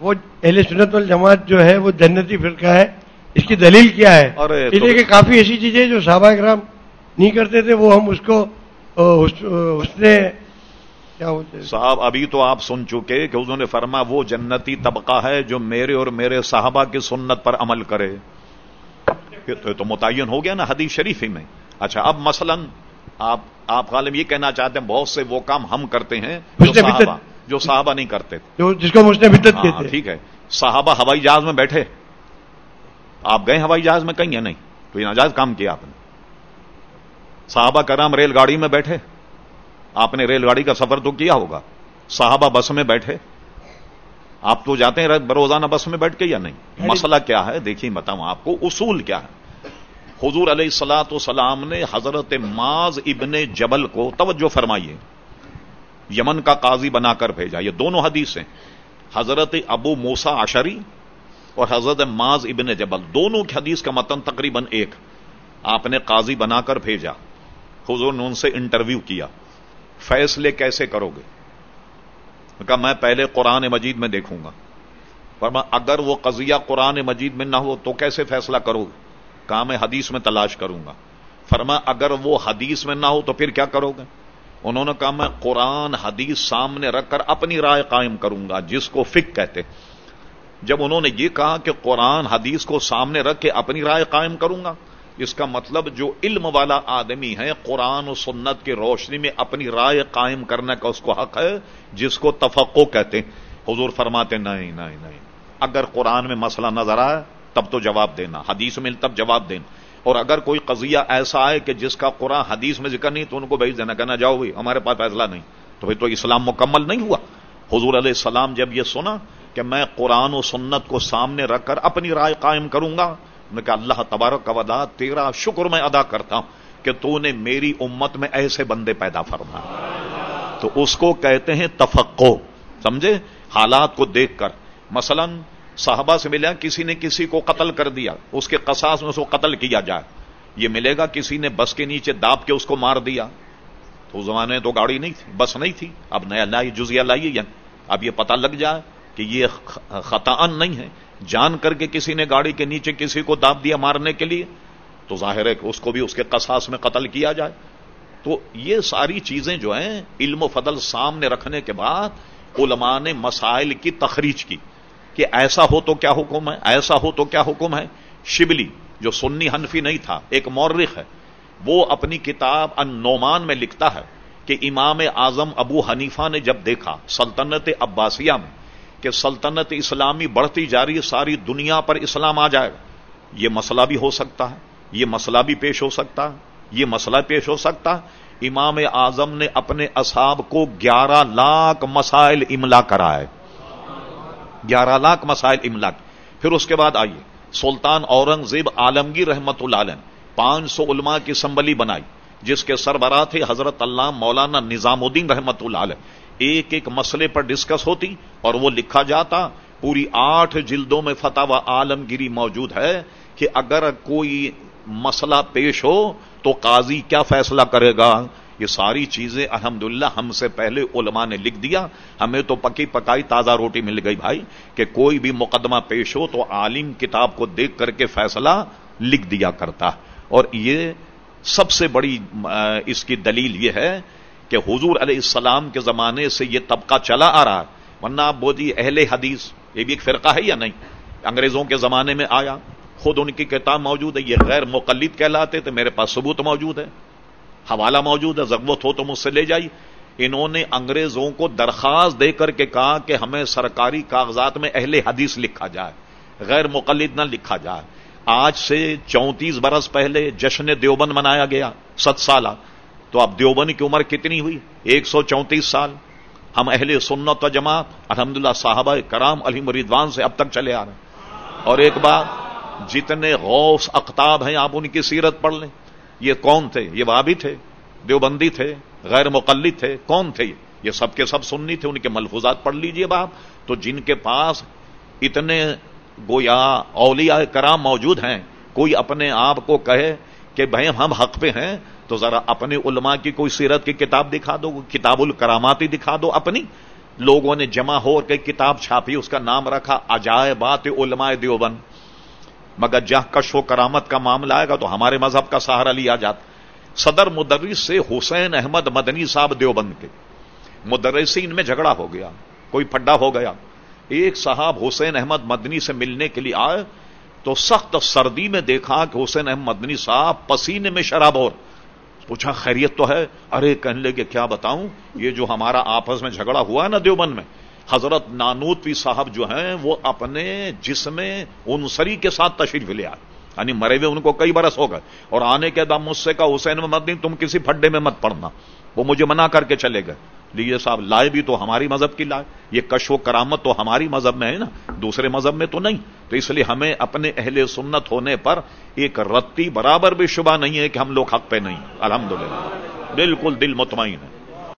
وہ اہل سنت والجماعت جو ہے وہ جنتی فرقہ ہے اس کی دلیل کیا ہے؟ اس لیے کہ کافی ایسی چیزیں جو صحابہ کرام نہیں کرتے تھے وہ ہم اس کو بولتے ہیں؟ صاحب ابھی تو آپ سن چکے کہ انہوں نے فرما وہ جنتی طبقہ ہے جو میرے اور میرے صحابہ کی سنت پر عمل کرے۔ تو, متعین ہو گیا نا حدیث شریف ہی میں۔ اچھا اب مثلا آپ آپ غالب یہ کہنا چاہتے ہیں بہت سے وہ کام ہم کرتے ہیں جو۔ صحابہ جو صحابہ نہیں کرتے تھے۔ جو جس کو مسلم بدت ہاں، کہتے ہیں ٹھیک ہے۔ صحابہ ہوائی جہاز میں بیٹھے۔ آپ گئے ہوائی جہاز میں کہیں یا نہیں؟ تو یہ ناجائز کام کیا آپ نے۔ صحابہ کرام ریل گاڑی میں بیٹھے۔ آپ نے ریل گاڑی کا سفر تو کیا ہوگا؟ صحابہ بس میں بیٹھے۔ آپ تو جاتے ہیں روزانہ بس میں بیٹھ کے یا نہیں؟ مسئلہ کیا ہے؟ دیکھیے بتاؤں آپ کو اصول کیا ہے۔ حضور علیہ السلاۃ والسلام نے حضرت معاذ ابن جبل کو توجہ فرمائیے۔ یمن کا قاضی بنا کر بھیجا۔ یہ دونوں حدیث ہیں۔ حضرت ابو موسا عشری اور حضرت معاذ ابن جبل۔ دونوں کی حدیث کا متن تقریباً ایک۔ آپ نے قاضی بنا کر بھیجا۔ حضور نے ان سے انٹرویو کیا۔ فیصلے کیسے کرو گے؟ کہا، میں پہلے قرآن مجید میں دیکھوں گا۔ فرما، اگر وہ قضیہ قرآن مجید میں نہ ہو تو کیسے فیصلہ کرو؟ گے کہا، میں حدیث میں تلاش کروں گا۔ فرما، اگر وہ حدیث میں نہ ہو تو پھر کیا کرو گے؟ انہوں نے کہا، میں قرآن حدیث سامنے رکھ کر اپنی رائے قائم کروں گا، جس کو فک کہتے جب انہوں نے یہ کہا کہ قرآن حدیث کو سامنے رکھ کے اپنی رائے قائم کروں گا، اس کا مطلب جو علم والا آدمی ہے، قرآن و سنت کی روشنی میں اپنی رائے قائم کرنے کا اس کو حق ہے، جس کو تفقو کہتے ہیں۔ حضور فرماتے نہیں نہیں نہیں۔ اگر قرآن میں مسئلہ نظر آئے، تب تو جواب دینا۔ حدیث میں تب جواب دینا۔ اور اگر کوئی قضیہ ایسا ہے کہ جس کا قرآن حدیث میں ذکر نہیں تو ان کو بھیج دینا، کہنا جاؤ بھائی، ہمارے پاس فیصلہ نہیں۔ تو پھر تو اسلام مکمل نہیں ہوا۔ حضور علیہ السلام جب یہ سنا کہ میں قرآن و سنت کو سامنے رکھ کر اپنی رائے قائم کروں گا نے کہا، اللہ تبارک ودا تیرا شکر میں ادا کرتا ہوں کہ تو نے میری امت میں ایسے بندے پیدا فرما تو اس کو کہتے ہیں تفقو سمجھے؟ حالات کو دیکھ کر۔ مثلا صحابہ سے ملا کسی نے کسی کو قتل کر دیا، اس کے قصاص میں اس کو قتل کیا جائے۔ یہ ملے گا، کسی نے بس کے نیچے داب کے اس کو مار دیا۔ تو اس زمانے میں تو گاڑی نہیں تھی، بس نہیں تھی۔ اب نیا لائی جزیا لائیے یا اب یہ پتہ لگ جائے کہ یہ خطا نہیں ہے۔ جان کر کے کسی نے گاڑی کے نیچے کسی کو داب دیا مارنے کے لیے، تو ظاہر ہے کہ اس کو بھی اس کے قصاص میں قتل کیا جائے۔ تو یہ ساری چیزیں جو ہیں، علم و فضل سامنے رکھنے کے بعد علماء نے مسائل کی تخریج کی۔ کہ ایسا ہو تو کیا حکم ہے؟ ایسا ہو تو کیا حکم ہے؟ شبلی، جو سنی حنفی نہیں تھا، ایک مورخ ہے، وہ اپنی کتاب ان نعمان میں لکھتا ہے کہ امام اعظم ابو حنیفہ نے جب دیکھا سلطنت عباسیہ میں کہ سلطنت اسلامی بڑھتی جا رہی ہے، ساری دنیا پر اسلام آ جائے گا یہ مسئلہ بھی ہو سکتا ہے، یہ مسئلہ بھی پیش ہو سکتا ہے، یہ مسئلہ پیش ہو سکتا ہے۔ امام اعظم نے اپنے اصحاب کو گیارہ لاکھ مسائل املا کرائے گیارہ لاکھ مسائل املا پھر اس کے بعد آئیے۔ سلطان اورنگزیب عالمگیر رحمت اللہ علیہ پانچ سو علماء کی اسمبلی بنائی، جس کے سربراہ تھے حضرت اللہ مولانا نظام الدین رحمت اللہ علیہ۔ ایک ایک مسئلے پر ڈسکس ہوتی اور وہ لکھا جاتا۔ پوری آٹھ جلدوں میں فتح و عالمگیری موجود ہے کہ اگر کوئی مسئلہ پیش ہو تو قاضی کیا فیصلہ کرے گا؟ یہ ساری چیزیں الحمدللہ ہم سے پہلے علماء نے لکھ دیا، ہمیں تو پکی پکائی تازہ روٹی مل گئی بھائی، کہ کوئی بھی مقدمہ پیش ہو تو عالم کتاب کو دیکھ کر کے فیصلہ لکھ دیا کرتا۔ اور یہ سب سے بڑی اس کی دلیل یہ ہے کہ حضور علیہ السلام کے زمانے سے یہ طبقہ چلا آ رہا۔ ہے ورنہ آپ بولی جی اہل حدیث، یہ بھی ایک فرقہ ہے یا نہیں؟ انگریزوں کے زمانے میں آیا، خود ان کی کتاب موجود ہے، یہ غیر مقلد کہلاتے تھے میرے پاس ثبوت موجود ہے۔ حوالہ موجود ہے ضرورت ہو تو مجھ سے لے جائی۔ انہوں نے انگریزوں کو درخواست دے کر کے کہا کہ ہمیں سرکاری کاغذات میں اہل حدیث لکھا جائے، غیر مقلد نہ لکھا جائے۔ آج سے چونتیس برس پہلے جشن دیوبند منایا گیا، ست سالہ۔ تو اب دیوبند کی عمر کتنی ہوئی؟ ایک سو چونتیس سال۔ ہم اہل سنت و جماعت الحمد للہ کرام علی مریدوان سے اب تک چلے آ رہے ہیں۔ اور ایک بات، جتنے غوث اقتاب ہیں، آپ ان کی سیرت پڑھ لیں۔ یہ کون تھے؟ یہ وابی تھے؟ دیوبندی تھے؟ غیر مقلد تھے؟ کون تھے یہ؟ سب کے سب سننی تھے، ان کے ملفوظات پڑھ لیجیے باپ۔ تو جن کے پاس اتنے گویا اولیاء کرام موجود ہیں، کوئی اپنے آپ کو کہے کہ بھائی ہم حق پہ ہیں، تو ذرا اپنے علماء کی کوئی سیرت کی کتاب دکھا دو، کتاب الکراماتی دکھا دو اپنی۔ لوگوں نے جمع ہو کے کتاب چھاپی، اس کا نام رکھا اجائے بات علماء دیوبند۔ مگر جہاں کش و کرامت کا معاملہ آئے گا تو ہمارے مذہب کا سہارا لیا جاتا صدر مدرس سے حسین احمد مدنی صاحب دیوبند کے۔ مدرسین میں جھگڑا ہو گیا، کوئی پھڈا ہو گیا۔ ایک صاحب حسین احمد مدنی سے ملنے کے لیے آئے تو سخت سردی میں دیکھا کہ حسین احمد مدنی صاحب پسینے میں شراب اور۔ پوچھا، خیریت تو ہے؟ ارے، کہنے لگے، کیا بتاؤں؟ یہ جو ہمارا آپس میں جھگڑا ہوا ہے نا دیوبند میں حضرت نانوتوی صاحب جو ہیں، وہ اپنے جسم انسری کے ساتھ تشریف لے آئے۔ یعنی مرے ہوئے ان کو کئی برس ہو گئے۔ اور آنے کے دم مجھ سے کہا، حسین میں مت نہیں، تم کسی پھڈے میں مت پڑنا۔ وہ مجھے منع کر کے چلے گئے۔ لیے صاحب، لائے بھی تو ہماری مذہب کی لائے۔ یہ کش و کرامت تو ہماری مذہب میں ہے نا۔ دوسرے مذہب میں تو نہیں۔ تو اس لیے ہمیں اپنے اہل سنت ہونے پر ایک رتی برابر بھی شبہ نہیں ہے کہ ہم لوگ حق پہ نہیں۔ الحمدللہ۔ بالکل دل مطمئن ہے۔